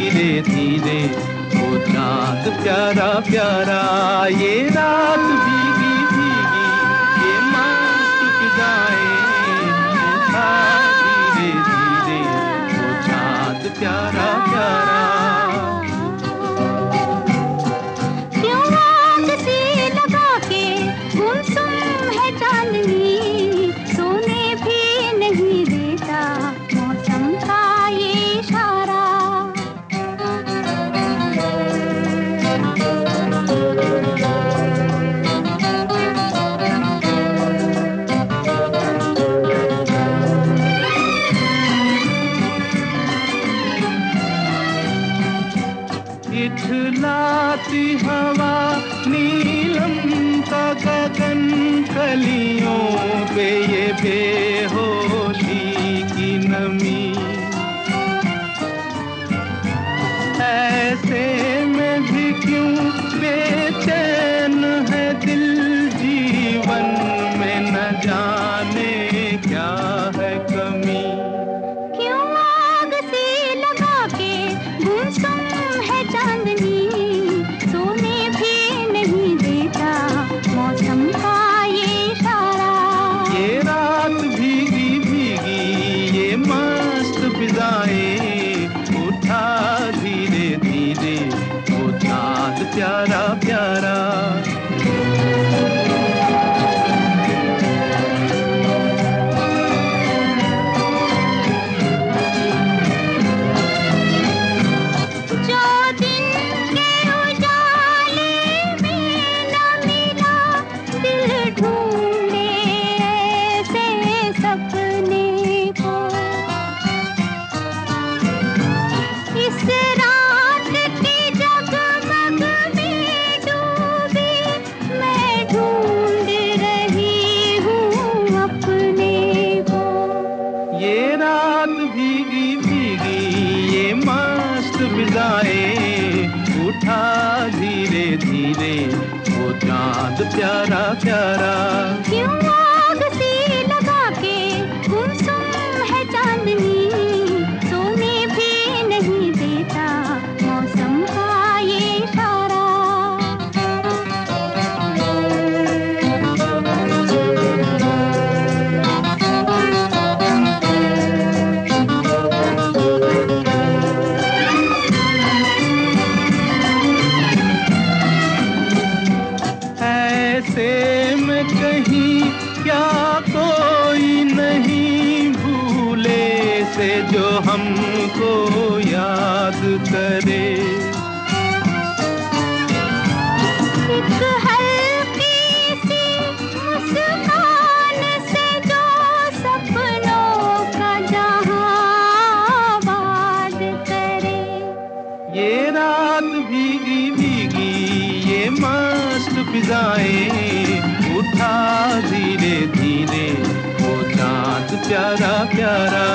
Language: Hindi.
धीरे धीरे वो चाँद प्यारा प्यारा ये रात भी होती हवा, नीलम का गगन कलियों पे ये बेहोशी की नमी। ऐसे में भी क्यों बे क्या धीरे वो चाँद प्यारा प्यारा क्यों? क्या कोई नहीं भूले से जो हमको याद करे। फिजाए उठा धीरे धीरे वो चाँद प्यारा प्यारा